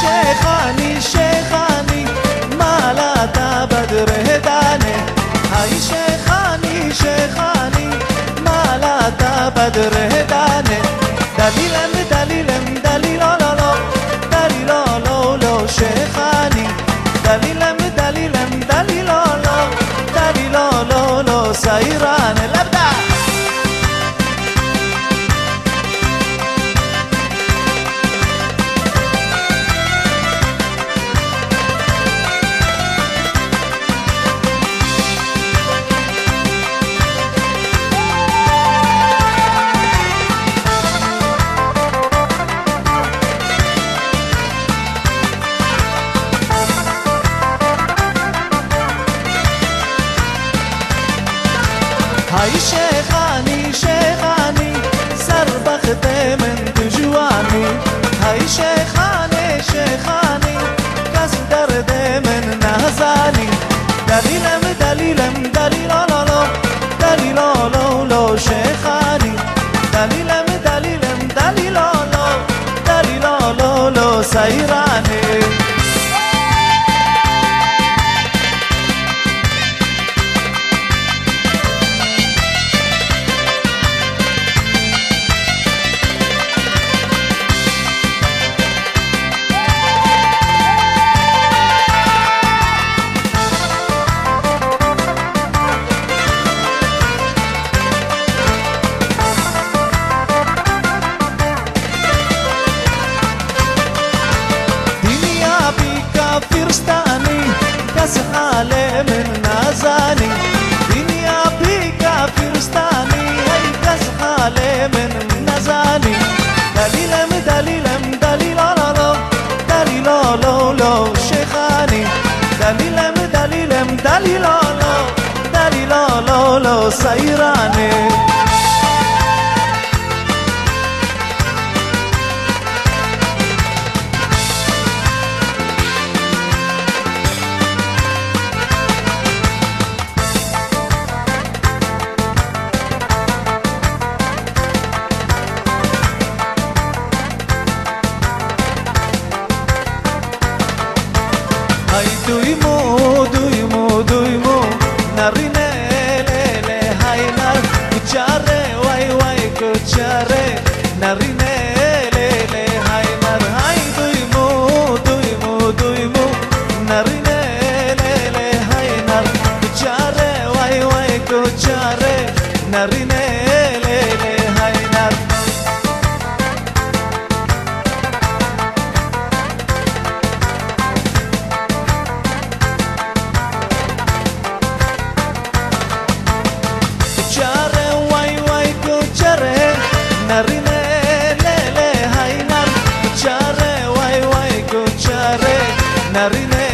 शेखानी शेखानी माला ताबद रहदाने हाय शेखानी शेखानी माला ताबद रहदाने दलीलन दलीलन दलीलो लो लो दलीलो लो लो शेखानी दलीलन هاي شيخاني شيخاني سر بخته من دجواني. هاي شيخاني شيخاني كس درد من نهزاني دليلم دليلم دليل لا دليل لا شيخاني دليلم دليلم دليل لا دليل لا سيراني من نازاني دنيا بك فرستاني هي كسحال من نازاني دليلم دليلم دليل لا لا دليل لا لا شيخاني. دليلم دليلم دليل لا دليل لا لا سيراني. Duymo duymo duymo narine le le hay nar kuchare wai wai kuchare narine le le hay nar hay duymo duymo duymo narine le le hay nar kuchare wai wai kuchare narine rele le le hainam char re wai wai go char